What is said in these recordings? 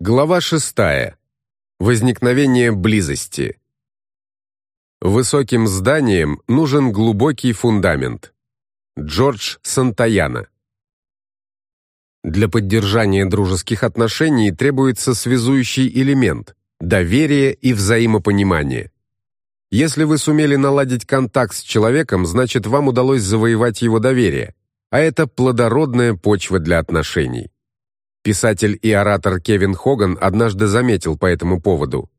Глава 6. Возникновение близости. Высоким зданиям нужен глубокий фундамент. Джордж Сантаяна. Для поддержания дружеских отношений требуется связующий элемент доверие и взаимопонимание. Если вы сумели наладить контакт с человеком, значит, вам удалось завоевать его доверие, а это плодородная почва для отношений. Писатель и оратор Кевин Хоган однажды заметил по этому поводу.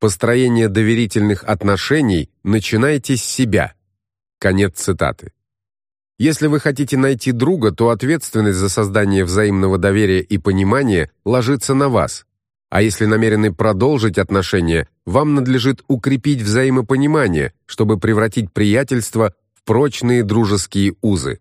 «Построение доверительных отношений начинайте с себя». Конец цитаты. Если вы хотите найти друга, то ответственность за создание взаимного доверия и понимания ложится на вас. А если намерены продолжить отношения, вам надлежит укрепить взаимопонимание, чтобы превратить приятельство в прочные дружеские узы.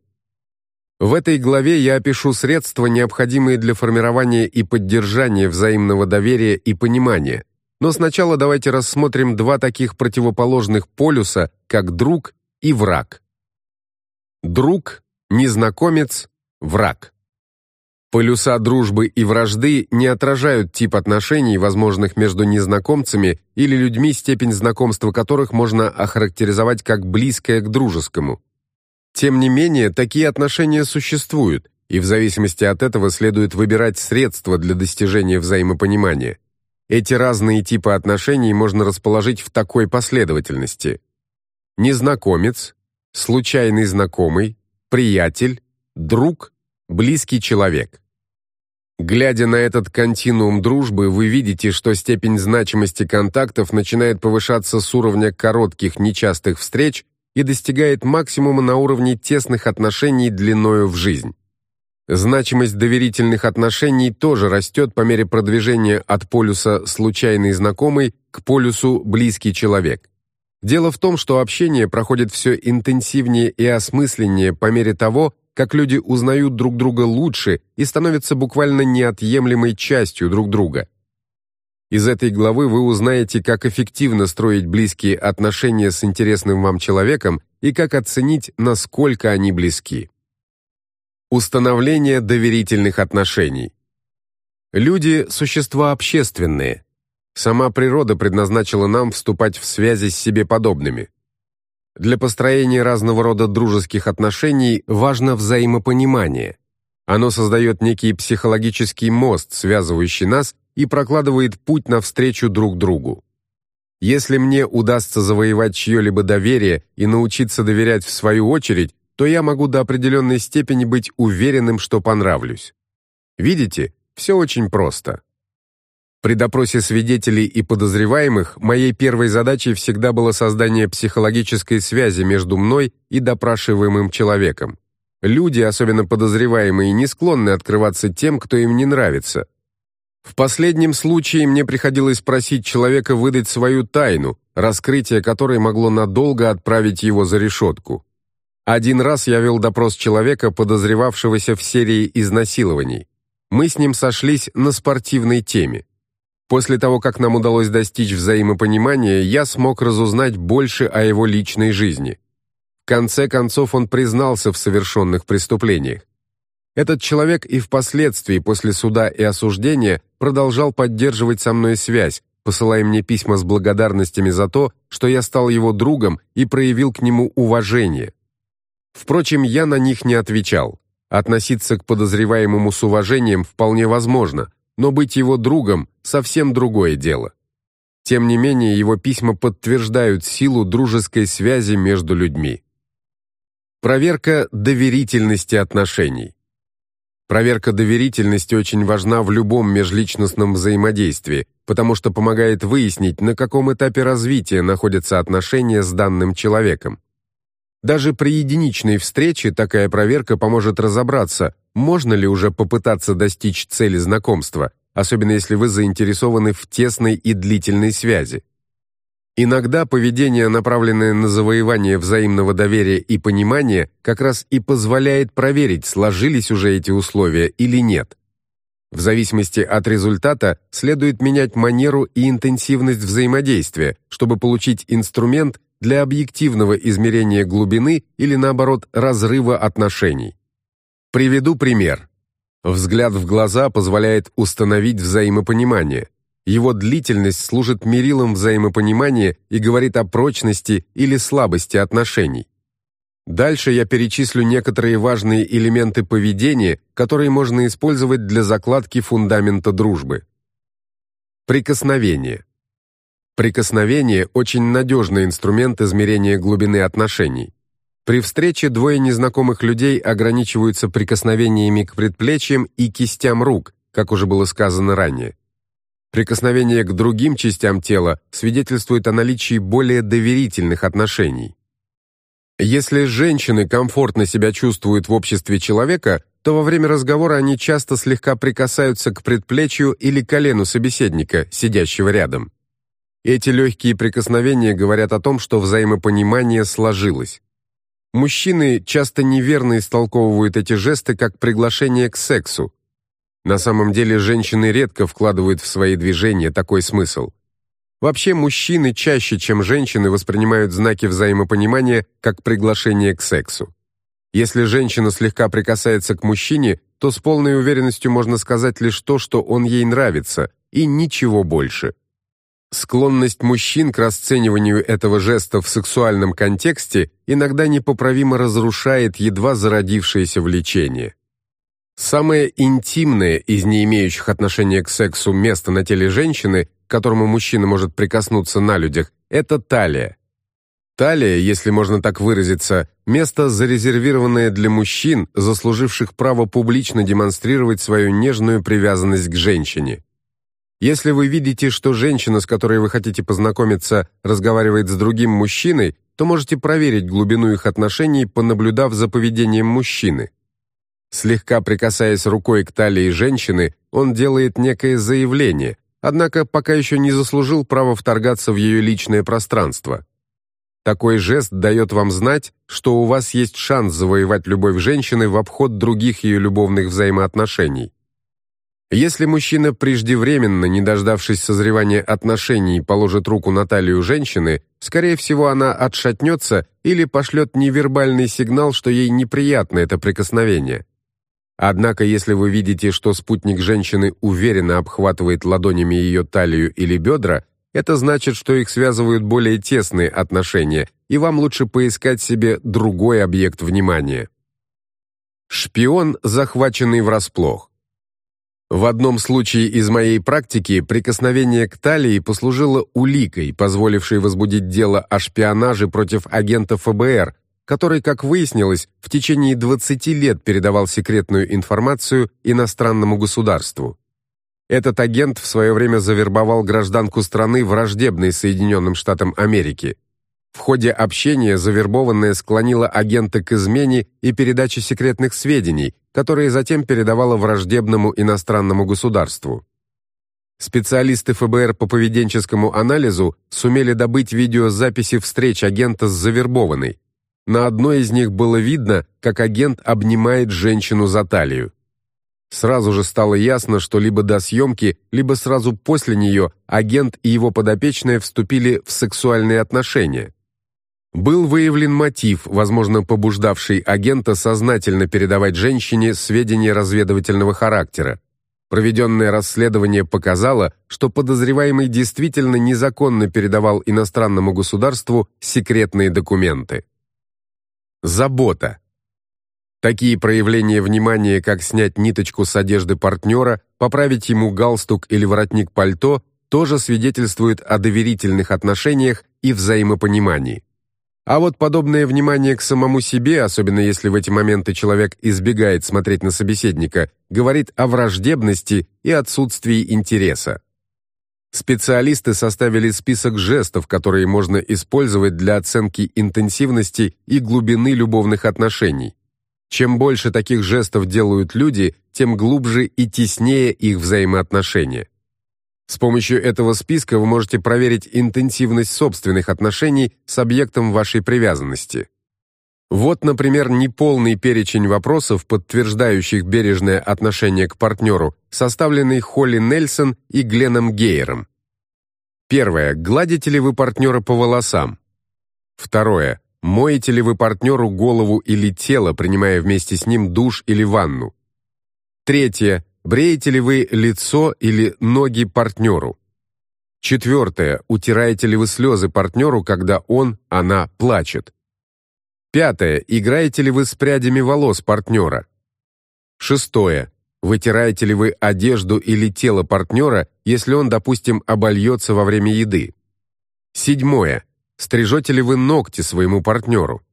В этой главе я опишу средства, необходимые для формирования и поддержания взаимного доверия и понимания. Но сначала давайте рассмотрим два таких противоположных полюса, как друг и враг. Друг, незнакомец, враг. Полюса дружбы и вражды не отражают тип отношений, возможных между незнакомцами или людьми, степень знакомства которых можно охарактеризовать как близкое к дружескому. Тем не менее, такие отношения существуют, и в зависимости от этого следует выбирать средства для достижения взаимопонимания. Эти разные типы отношений можно расположить в такой последовательности. Незнакомец, случайный знакомый, приятель, друг, близкий человек. Глядя на этот континуум дружбы, вы видите, что степень значимости контактов начинает повышаться с уровня коротких нечастых встреч и достигает максимума на уровне тесных отношений длиною в жизнь. Значимость доверительных отношений тоже растет по мере продвижения от полюса «случайный знакомый» к полюсу «близкий человек». Дело в том, что общение проходит все интенсивнее и осмысленнее по мере того, как люди узнают друг друга лучше и становятся буквально неотъемлемой частью друг друга. Из этой главы вы узнаете, как эффективно строить близкие отношения с интересным вам человеком и как оценить, насколько они близки. Установление доверительных отношений. Люди – существа общественные. Сама природа предназначила нам вступать в связи с себе подобными. Для построения разного рода дружеских отношений важно взаимопонимание. Оно создает некий психологический мост, связывающий нас и прокладывает путь навстречу друг другу. Если мне удастся завоевать чье-либо доверие и научиться доверять в свою очередь, то я могу до определенной степени быть уверенным, что понравлюсь. Видите, все очень просто. При допросе свидетелей и подозреваемых моей первой задачей всегда было создание психологической связи между мной и допрашиваемым человеком. Люди, особенно подозреваемые, не склонны открываться тем, кто им не нравится, в последнем случае мне приходилось просить человека выдать свою тайну, раскрытие которой могло надолго отправить его за решетку. Один раз я вел допрос человека, подозревавшегося в серии изнасилований. Мы с ним сошлись на спортивной теме. После того, как нам удалось достичь взаимопонимания, я смог разузнать больше о его личной жизни. В конце концов он признался в совершенных преступлениях. Этот человек и впоследствии, после суда и осуждения, продолжал поддерживать со мной связь, посылая мне письма с благодарностями за то, что я стал его другом и проявил к нему уважение. Впрочем, я на них не отвечал. Относиться к подозреваемому с уважением вполне возможно, но быть его другом – совсем другое дело. Тем не менее, его письма подтверждают силу дружеской связи между людьми. Проверка доверительности отношений. Проверка доверительности очень важна в любом межличностном взаимодействии, потому что помогает выяснить, на каком этапе развития находятся отношения с данным человеком. Даже при единичной встрече такая проверка поможет разобраться, можно ли уже попытаться достичь цели знакомства, особенно если вы заинтересованы в тесной и длительной связи. Иногда поведение, направленное на завоевание взаимного доверия и понимания, как раз и позволяет проверить, сложились уже эти условия или нет. В зависимости от результата следует менять манеру и интенсивность взаимодействия, чтобы получить инструмент для объективного измерения глубины или наоборот разрыва отношений. Приведу пример. Взгляд в глаза позволяет установить взаимопонимание. Его длительность служит мерилом взаимопонимания и говорит о прочности или слабости отношений. Дальше я перечислю некоторые важные элементы поведения, которые можно использовать для закладки фундамента дружбы. Прикосновение. Прикосновение – очень надежный инструмент измерения глубины отношений. При встрече двое незнакомых людей ограничиваются прикосновениями к предплечьям и кистям рук, как уже было сказано ранее. Прикосновение к другим частям тела свидетельствует о наличии более доверительных отношений. Если женщины комфортно себя чувствуют в обществе человека, то во время разговора они часто слегка прикасаются к предплечью или колену собеседника, сидящего рядом. Эти легкие прикосновения говорят о том, что взаимопонимание сложилось. Мужчины часто неверно истолковывают эти жесты как приглашение к сексу. На самом деле женщины редко вкладывают в свои движения такой смысл. Вообще мужчины чаще, чем женщины, воспринимают знаки взаимопонимания как приглашение к сексу. Если женщина слегка прикасается к мужчине, то с полной уверенностью можно сказать лишь то, что он ей нравится, и ничего больше. Склонность мужчин к расцениванию этого жеста в сексуальном контексте иногда непоправимо разрушает едва зародившееся влечение. Самое интимное из не имеющих отношения к сексу место на теле женщины к которому мужчина может прикоснуться на людях, это талия. Талия, если можно так выразиться, место, зарезервированное для мужчин, заслуживших право публично демонстрировать свою нежную привязанность к женщине. Если вы видите, что женщина, с которой вы хотите познакомиться, разговаривает с другим мужчиной, то можете проверить глубину их отношений, понаблюдав за поведением мужчины. Слегка прикасаясь рукой к талии женщины, он делает некое заявление, однако пока еще не заслужил права вторгаться в ее личное пространство. Такой жест дает вам знать, что у вас есть шанс завоевать любовь женщины в обход других ее любовных взаимоотношений. Если мужчина преждевременно, не дождавшись созревания отношений, положит руку на талию женщины, скорее всего, она отшатнется или пошлет невербальный сигнал, что ей неприятно это прикосновение. Однако, если вы видите, что спутник женщины уверенно обхватывает ладонями ее талию или бедра, это значит, что их связывают более тесные отношения, и вам лучше поискать себе другой объект внимания. Шпион, захваченный врасплох. В одном случае из моей практики прикосновение к талии послужило уликой, позволившей возбудить дело о шпионаже против агента ФБР, который, как выяснилось, в течение 20 лет передавал секретную информацию иностранному государству. Этот агент в свое время завербовал гражданку страны, враждебной Соединенным Штатам Америки. В ходе общения завербованная склонила агента к измене и передаче секретных сведений, которые затем передавала враждебному иностранному государству. Специалисты ФБР по поведенческому анализу сумели добыть видеозаписи встреч агента с завербованной, на одной из них было видно, как агент обнимает женщину за талию. Сразу же стало ясно, что либо до съемки, либо сразу после нее агент и его подопечная вступили в сексуальные отношения. Был выявлен мотив, возможно, побуждавший агента сознательно передавать женщине сведения разведывательного характера. Проведенное расследование показало, что подозреваемый действительно незаконно передавал иностранному государству секретные документы. Забота. Такие проявления внимания, как снять ниточку с одежды партнера, поправить ему галстук или воротник пальто, тоже свидетельствуют о доверительных отношениях и взаимопонимании. А вот подобное внимание к самому себе, особенно если в эти моменты человек избегает смотреть на собеседника, говорит о враждебности и отсутствии интереса. Специалисты составили список жестов, которые можно использовать для оценки интенсивности и глубины любовных отношений. Чем больше таких жестов делают люди, тем глубже и теснее их взаимоотношения. С помощью этого списка вы можете проверить интенсивность собственных отношений с объектом вашей привязанности. Вот, например, неполный перечень вопросов, подтверждающих бережное отношение к партнеру, составленный Холли Нельсон и Гленном Гейером. Первое. Гладите ли вы партнера по волосам? Второе. Моете ли вы партнеру голову или тело, принимая вместе с ним душ или ванну? Третье. Бреете ли вы лицо или ноги партнеру? Четвертое. Утираете ли вы слезы партнеру, когда он, она плачет? Пятое. Играете ли вы с прядями волос партнера? Шестое. Вытираете ли вы одежду или тело партнера, если он, допустим, обольется во время еды? Седьмое. Стрижете ли вы ногти своему партнеру?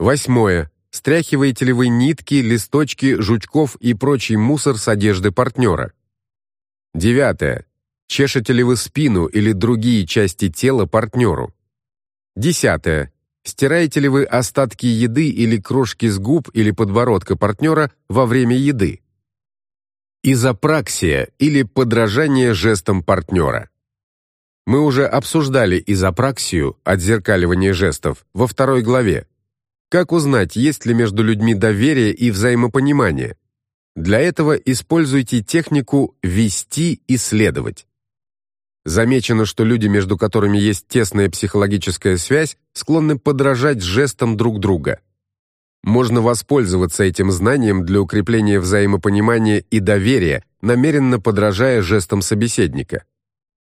Восьмое. Стряхиваете ли вы нитки, листочки, жучков и прочий мусор с одежды партнера? Девятое. Чешете ли вы спину или другие части тела партнеру? Десятое. Стираете ли вы остатки еды или крошки с губ или подбородка партнера во время еды? Изопраксия или подражание жестам партнера. Мы уже обсуждали изопраксию, отзеркаливание жестов, во второй главе. Как узнать, есть ли между людьми доверие и взаимопонимание? Для этого используйте технику «вести и следовать». Замечено, что люди, между которыми есть тесная психологическая связь, склонны подражать жестам друг друга. Можно воспользоваться этим знанием для укрепления взаимопонимания и доверия, намеренно подражая жестам собеседника.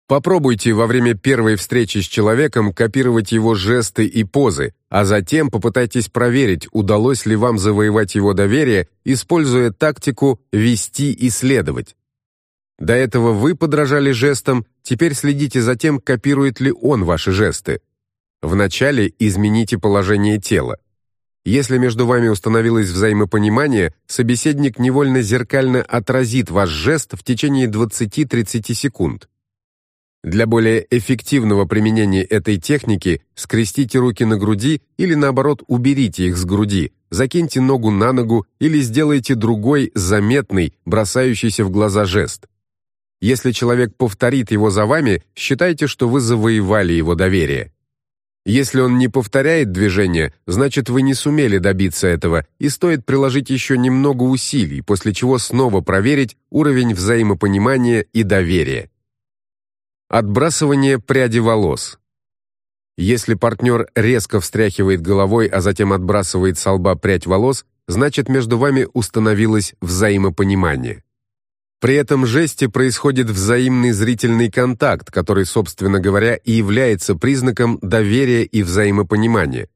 Попробуйте во время первой встречи с человеком копировать его жесты и позы, а затем попытайтесь проверить, удалось ли вам завоевать его доверие, используя тактику «вести и следовать». До этого вы подражали жестам, теперь следите за тем, копирует ли он ваши жесты. Вначале измените положение тела. Если между вами установилось взаимопонимание, собеседник невольно зеркально отразит ваш жест в течение 20-30 секунд. Для более эффективного применения этой техники скрестите руки на груди или наоборот уберите их с груди, закиньте ногу на ногу или сделайте другой заметный, бросающийся в глаза жест. Если человек повторит его за вами, считайте, что вы завоевали его доверие. Если он не повторяет движение, значит вы не сумели добиться этого, и стоит приложить еще немного усилий, после чего снова проверить уровень взаимопонимания и доверия. Отбрасывание пряди волос. Если партнер резко встряхивает головой, а затем отбрасывает с лба прядь волос, значит между вами установилось взаимопонимание. При этом жесте происходит взаимный зрительный контакт, который, собственно говоря, и является признаком доверия и взаимопонимания.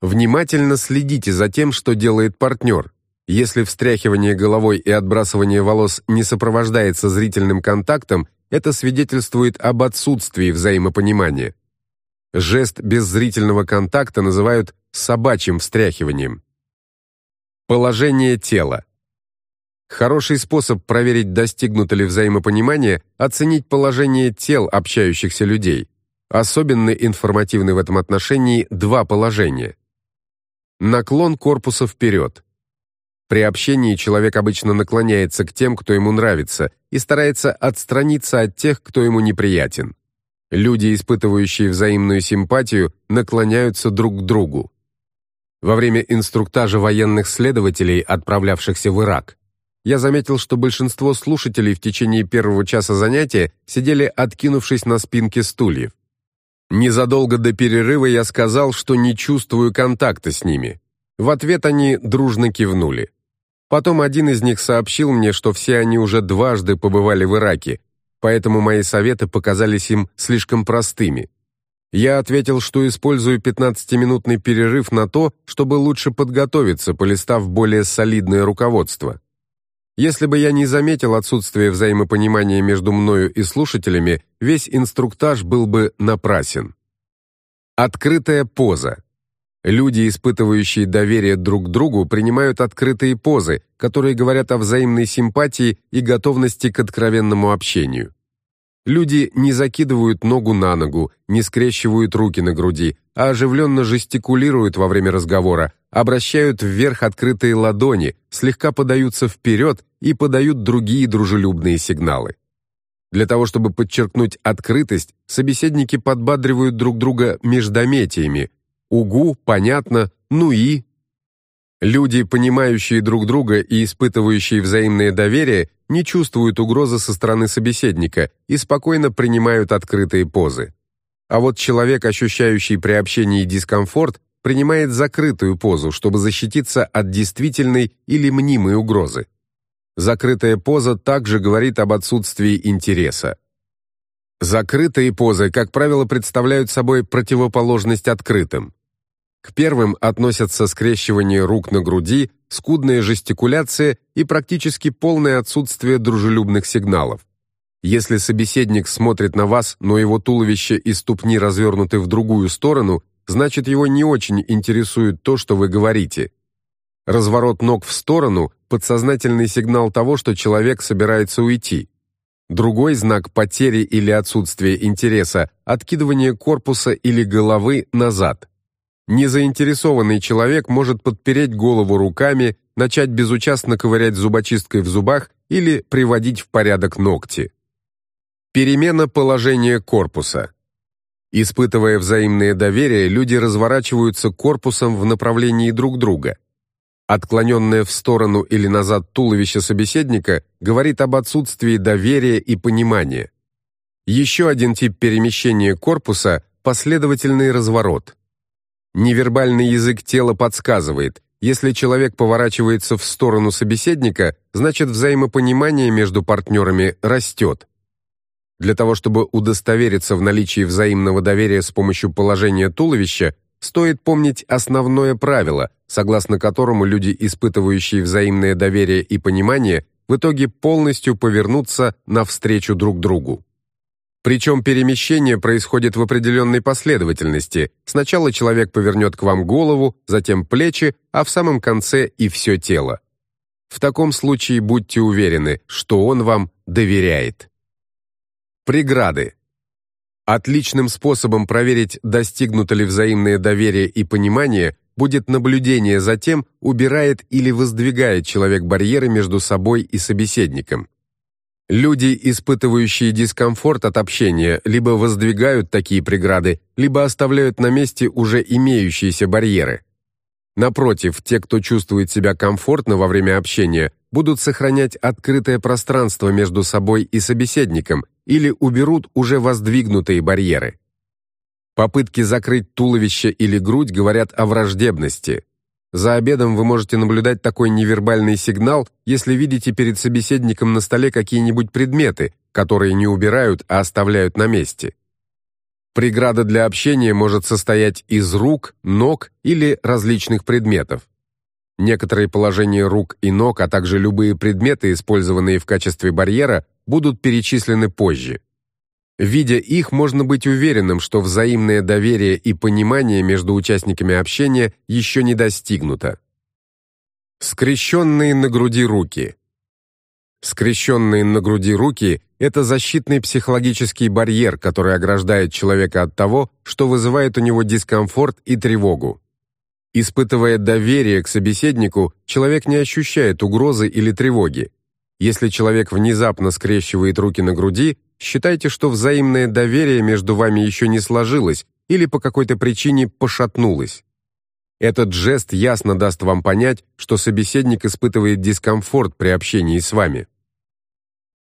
Внимательно следите за тем, что делает партнер. Если встряхивание головой и отбрасывание волос не сопровождается зрительным контактом, это свидетельствует об отсутствии взаимопонимания. Жест без зрительного контакта называют собачьим встряхиванием. Положение тела. Хороший способ проверить, достигнуто ли взаимопонимание, оценить положение тел общающихся людей. Особенно информативны в этом отношении два положения. Наклон корпуса вперед. При общении человек обычно наклоняется к тем, кто ему нравится, и старается отстраниться от тех, кто ему неприятен. Люди, испытывающие взаимную симпатию, наклоняются друг к другу. Во время инструктажа военных следователей, отправлявшихся в Ирак, я заметил, что большинство слушателей в течение первого часа занятия сидели, откинувшись на спинки стульев. Незадолго до перерыва я сказал, что не чувствую контакта с ними. В ответ они дружно кивнули. Потом один из них сообщил мне, что все они уже дважды побывали в Ираке, поэтому мои советы показались им слишком простыми. Я ответил, что использую 15-минутный перерыв на то, чтобы лучше подготовиться, полистав более солидное руководство. Если бы я не заметил отсутствие взаимопонимания между мною и слушателями, весь инструктаж был бы напрасен. Открытая поза. Люди, испытывающие доверие друг к другу, принимают открытые позы, которые говорят о взаимной симпатии и готовности к откровенному общению. Люди не закидывают ногу на ногу, не скрещивают руки на груди, а оживленно жестикулируют во время разговора, обращают вверх открытые ладони, слегка подаются вперед и подают другие дружелюбные сигналы. Для того, чтобы подчеркнуть открытость, собеседники подбадривают друг друга междометиями. Угу, понятно, ну и... Люди, понимающие друг друга и испытывающие взаимное доверие, не чувствуют угрозы со стороны собеседника и спокойно принимают открытые позы. А вот человек, ощущающий при общении дискомфорт, принимает закрытую позу, чтобы защититься от действительной или мнимой угрозы. Закрытая поза также говорит об отсутствии интереса. Закрытые позы, как правило, представляют собой противоположность открытым. К первым относятся скрещивание рук на груди, скудная жестикуляция и практически полное отсутствие дружелюбных сигналов. Если собеседник смотрит на вас, но его туловище и ступни развернуты в другую сторону, значит его не очень интересует то, что вы говорите. Разворот ног в сторону – подсознательный сигнал того, что человек собирается уйти. Другой знак потери или отсутствия интереса – откидывание корпуса или головы назад. Незаинтересованный человек может подпереть голову руками, начать безучастно ковырять зубочисткой в зубах или приводить в порядок ногти. Перемена положения корпуса. Испытывая взаимное доверие, люди разворачиваются корпусом в направлении друг друга – Отклоненное в сторону или назад туловище собеседника говорит об отсутствии доверия и понимания. Еще один тип перемещения корпуса – последовательный разворот. Невербальный язык тела подсказывает, если человек поворачивается в сторону собеседника, значит взаимопонимание между партнерами растет. Для того, чтобы удостовериться в наличии взаимного доверия с помощью положения туловища, стоит помнить основное правило, согласно которому люди, испытывающие взаимное доверие и понимание, в итоге полностью повернутся навстречу друг другу. Причем перемещение происходит в определенной последовательности. Сначала человек повернет к вам голову, затем плечи, а в самом конце и все тело. В таком случае будьте уверены, что он вам доверяет. Преграды. Отличным способом проверить, достигнуто ли взаимное доверие и понимание, будет наблюдение за тем, убирает или воздвигает человек барьеры между собой и собеседником. Люди, испытывающие дискомфорт от общения, либо воздвигают такие преграды, либо оставляют на месте уже имеющиеся барьеры. Напротив, те, кто чувствует себя комфортно во время общения, будут сохранять открытое пространство между собой и собеседником или уберут уже воздвигнутые барьеры. Попытки закрыть туловище или грудь говорят о враждебности. За обедом вы можете наблюдать такой невербальный сигнал, если видите перед собеседником на столе какие-нибудь предметы, которые не убирают, а оставляют на месте. Преграда для общения может состоять из рук, ног или различных предметов. Некоторые положения рук и ног, а также любые предметы, использованные в качестве барьера, будут перечислены позже. Видя их, можно быть уверенным, что взаимное доверие и понимание между участниками общения еще не достигнуто. Скрещенные на груди руки. Скрещенные на груди руки – это защитный психологический барьер, который ограждает человека от того, что вызывает у него дискомфорт и тревогу. Испытывая доверие к собеседнику, человек не ощущает угрозы или тревоги. Если человек внезапно скрещивает руки на груди, считайте, что взаимное доверие между вами еще не сложилось или по какой-то причине пошатнулось. Этот жест ясно даст вам понять, что собеседник испытывает дискомфорт при общении с вами.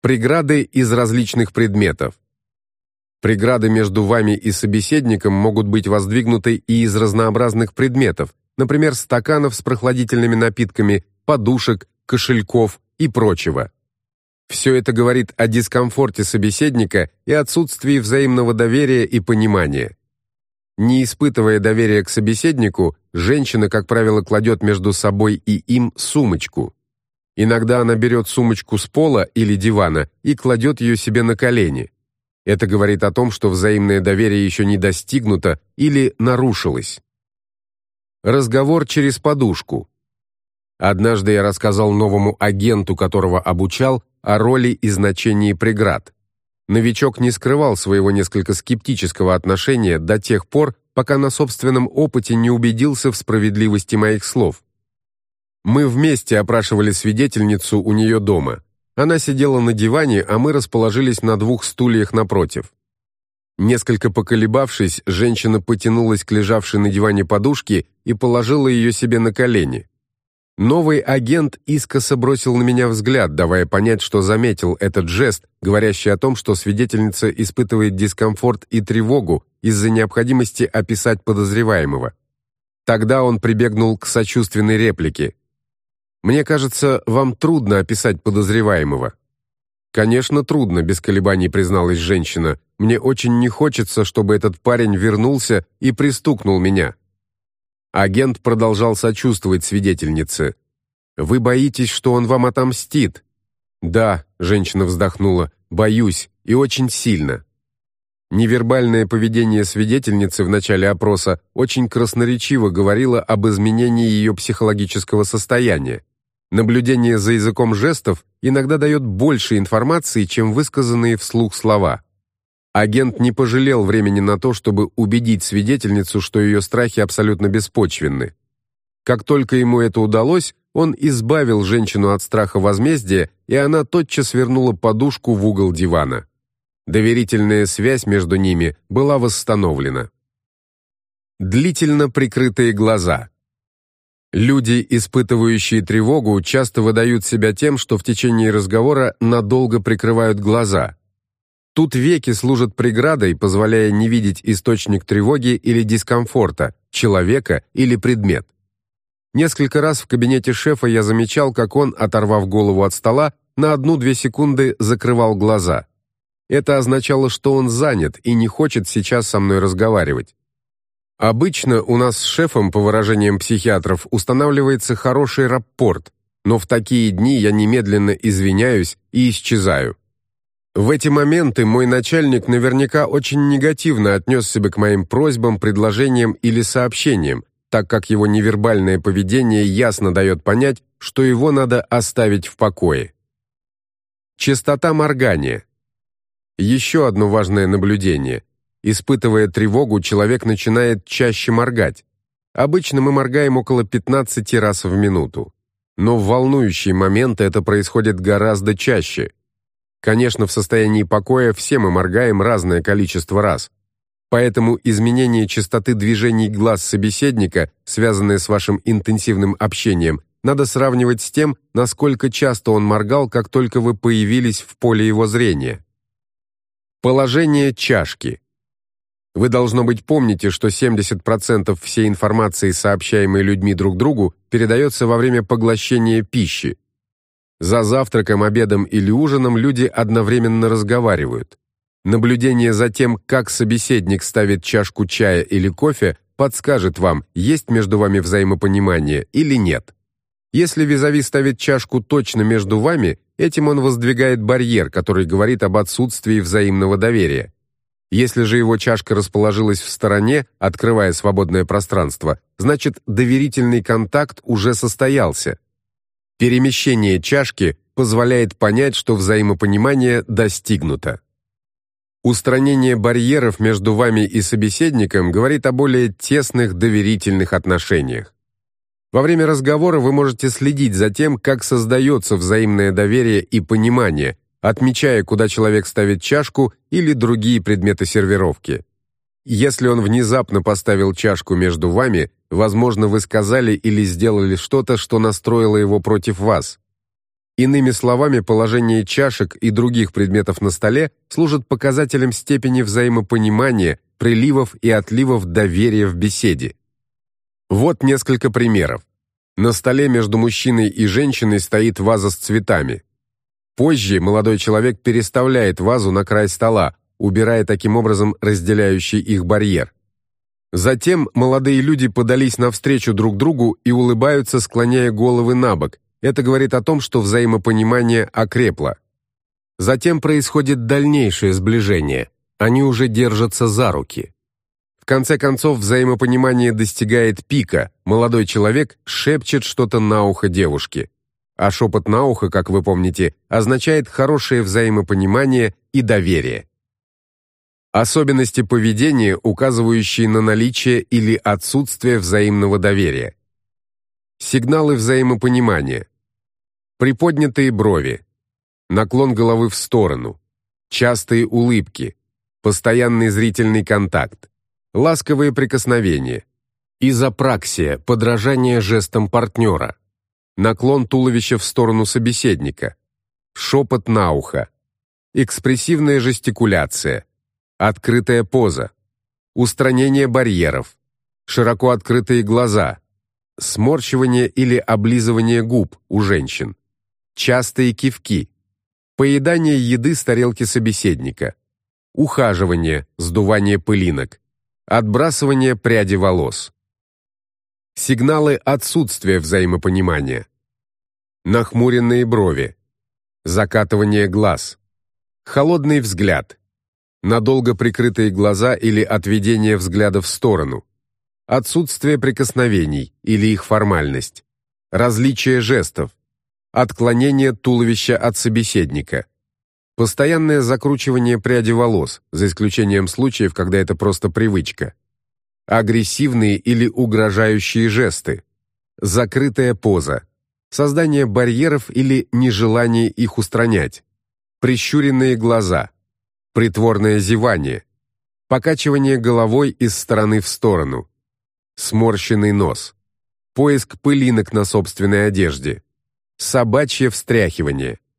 Преграды из различных предметов. Преграды между вами и собеседником могут быть воздвигнуты и из разнообразных предметов, например, стаканов с прохладительными напитками, подушек, кошельков, и прочего. Все это говорит о дискомфорте собеседника и отсутствии взаимного доверия и понимания. Не испытывая доверия к собеседнику, женщина, как правило, кладет между собой и им сумочку. Иногда она берет сумочку с пола или дивана и кладет ее себе на колени. Это говорит о том, что взаимное доверие еще не достигнуто или нарушилось. Разговор через подушку. Однажды я рассказал новому агенту, которого обучал, о роли и значении преград. Новичок не скрывал своего несколько скептического отношения до тех пор, пока на собственном опыте не убедился в справедливости моих слов. Мы вместе опрашивали свидетельницу у нее дома. Она сидела на диване, а мы расположились на двух стульях напротив. Несколько поколебавшись, женщина потянулась к лежавшей на диване подушке и положила ее себе на колени. Новый агент искоса бросил на меня взгляд, давая понять, что заметил этот жест, говорящий о том, что свидетельница испытывает дискомфорт и тревогу из-за необходимости описать подозреваемого. Тогда он прибегнул к сочувственной реплике. Мне кажется, вам трудно описать подозреваемого. Конечно, трудно, без колебаний призналась женщина. Мне очень не хочется, чтобы этот парень вернулся и пристукнул меня. Агент продолжал сочувствовать свидетельнице. Вы боитесь, что он вам отомстит? Да, женщина вздохнула. Боюсь, и очень сильно. Невербальное поведение свидетельницы в начале опроса очень красноречиво говорило об изменении ее психологического состояния. Наблюдение за языком жестов иногда дает больше информации, чем высказанные вслух слова. Агент не пожалел времени на то, чтобы убедить свидетельницу, что ее страхи абсолютно беспочвенны. Как только ему это удалось, он избавил женщину от страха возмездия, и она тотчас вернула подушку в угол дивана. Доверительная связь между ними была восстановлена. Длительно прикрытые глаза. Люди, испытывающие тревогу, часто выдают себя тем, что в течение разговора надолго прикрывают глаза. Тут веки служат преградой, позволяя не видеть источник тревоги или дискомфорта, человека или предмет. Несколько раз в кабинете шефа я замечал, как он, оторвав голову от стола, на одну-две секунды закрывал глаза. Это означало, что он занят и не хочет сейчас со мной разговаривать. Обычно у нас с шефом, по выражениям психиатров, устанавливается хороший раппорт, но в такие дни я немедленно извиняюсь и исчезаю. В эти моменты мой начальник наверняка очень негативно отнесся бы к моим просьбам, предложениям или сообщениям, так как его невербальное поведение ясно дает понять, что его надо оставить в покое. Частота моргания. Еще одно важное наблюдение. Испытывая тревогу, человек начинает чаще моргать. Обычно мы моргаем около 15 раз в минуту. Но в волнующие моменты это происходит гораздо чаще. Конечно, в состоянии покоя все мы моргаем разное количество раз. Поэтому изменение частоты движений глаз собеседника, связанное с вашим интенсивным общением, надо сравнивать с тем, насколько часто он моргал, как только вы появились в поле его зрения. Положение чашки. Вы должно быть помните, что 70% всей информации, сообщаемой людьми друг другу, передается во время поглощения пищи. За завтраком, обедом или ужином люди одновременно разговаривают. Наблюдение за тем, как собеседник ставит чашку чая или кофе, подскажет вам, есть между вами взаимопонимание или нет. Если визави ставит чашку точно между вами, Этим он воздвигает барьер, который говорит об отсутствии взаимного доверия. Если же его чашка расположилась в стороне, открывая свободное пространство, значит, доверительный контакт уже состоялся. Перемещение чашки позволяет понять, что взаимопонимание достигнуто. Устранение барьеров между вами и собеседником говорит о более тесных доверительных отношениях. Во время разговора вы можете следить за тем, как создается взаимное доверие и понимание, отмечая, куда человек ставит чашку или другие предметы сервировки. Если он внезапно поставил чашку между вами, возможно, вы сказали или сделали что-то, что настроило его против вас. Иными словами, положение чашек и других предметов на столе служит показателем степени взаимопонимания, приливов и отливов доверия в беседе. Вот несколько примеров. На столе между мужчиной и женщиной стоит ваза с цветами. Позже молодой человек переставляет вазу на край стола, убирая таким образом разделяющий их барьер. Затем молодые люди подались навстречу друг другу и улыбаются, склоняя головы на бок. Это говорит о том, что взаимопонимание окрепло. Затем происходит дальнейшее сближение. Они уже держатся за руки. В конце концов, взаимопонимание достигает пика. Молодой человек шепчет что-то на ухо девушке. А шепот на ухо, как вы помните, означает хорошее взаимопонимание и доверие. Особенности поведения, указывающие на наличие или отсутствие взаимного доверия. Сигналы взаимопонимания. Приподнятые брови. Наклон головы в сторону. Частые улыбки. Постоянный зрительный контакт ласковые прикосновения, изопраксия, подражание жестам партнера, наклон туловища в сторону собеседника, шепот на ухо, экспрессивная жестикуляция, открытая поза, устранение барьеров, широко открытые глаза, сморщивание или облизывание губ у женщин, частые кивки, поедание еды с тарелки собеседника, ухаживание, сдувание пылинок, отбрасывание пряди волос. Сигналы отсутствия взаимопонимания. Нахмуренные брови, закатывание глаз, холодный взгляд, надолго прикрытые глаза или отведение взгляда в сторону, отсутствие прикосновений или их формальность, различие жестов, отклонение туловища от собеседника, постоянное закручивание пряди волос, за исключением случаев, когда это просто привычка, агрессивные или угрожающие жесты, закрытая поза, создание барьеров или нежелание их устранять, прищуренные глаза, притворное зевание, покачивание головой из стороны в сторону, сморщенный нос, поиск пылинок на собственной одежде, собачье встряхивание –